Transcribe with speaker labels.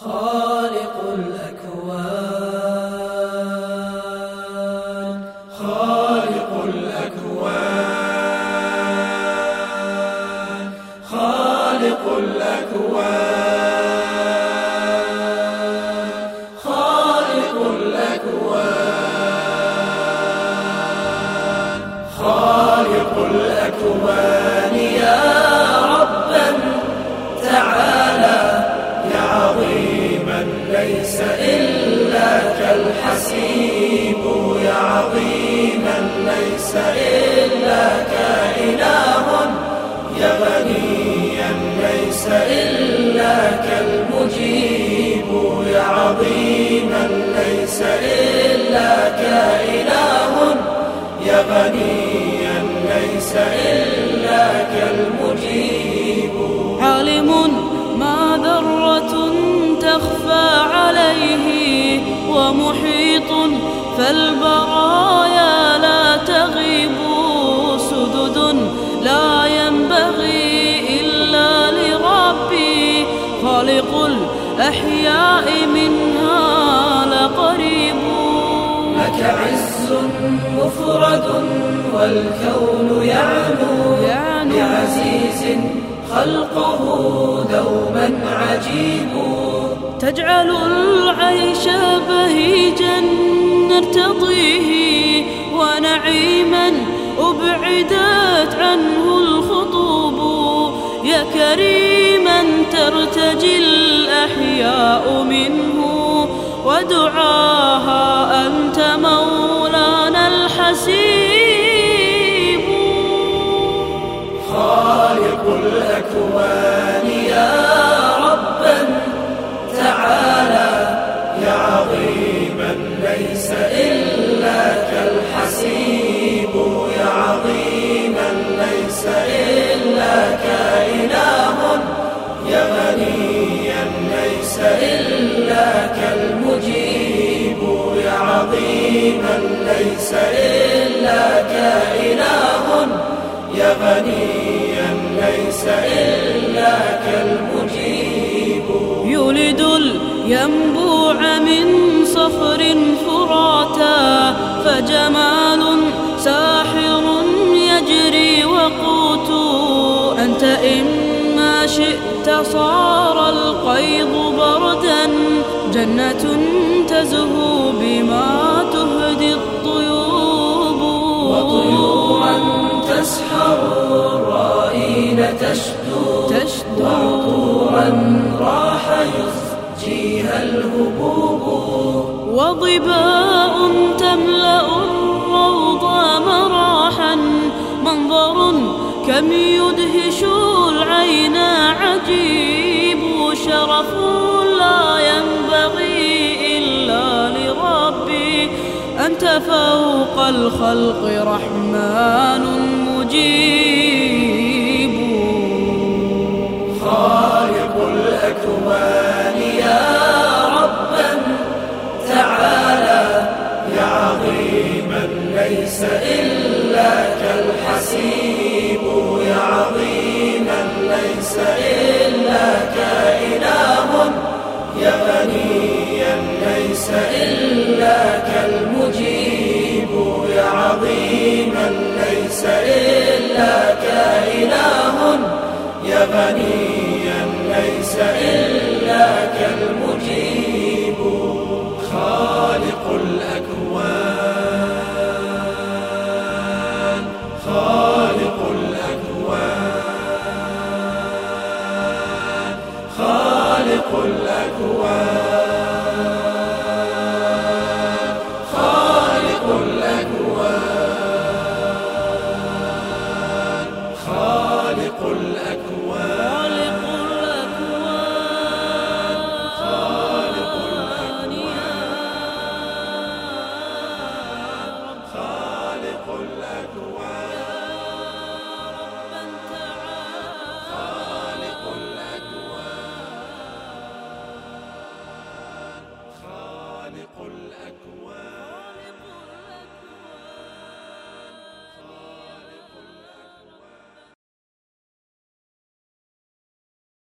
Speaker 1: خالق الأكوان. خالق الأكوان. خالق الأكوان. خالق الأكوان. خالق الأكوان. ليس إلا كإله. يا غنيا ليس إلا كالمجيب. يا عظيما ليس إلا كإله. يا غنيا ليس إلا كالمجيب.
Speaker 2: عالم ما ذرة تخفى عليه ومحيط فالبرايا خالق الأحياء منها لقريب.
Speaker 1: لك عز مفرد والكون يعنو بعزيز خلقه دوما عجيب.
Speaker 2: تجعل العيش بهيجا نرتضيه ونعيما أبعدت عنه الخطوب. يا كريما ترتجي الأحياء منه ودعاها أنت مولانا الحسيب.
Speaker 1: خالق الأكوان. عظيما ليس إلا كإله. يا غنيا ليس إلا كالمجيب.
Speaker 2: يولد الينبوع من صخر فراتا فجمال ساحر يجري وقوت. أنت إما شئت صار القيض بردا. جنة تزهو بما تهدي الطيوب.
Speaker 1: وطيورا تسحر الرائين تشدو.
Speaker 2: تشدو.
Speaker 1: وعطورا راح يزجيها الهبوب.
Speaker 2: وضباء تملأ الروض مراحا. منظر كم يدهش العين عجيب. شرف أنت فوق الخلق رحمن مجيب.
Speaker 1: خالق الأكوان يا ربا تعالى يا عظيما ليس إلا كالحسيب. إلا كإله. يا غنيا ليس إلا كالمجيب. خالق الأكوان. خالق الأكوان. خالق الأكوان.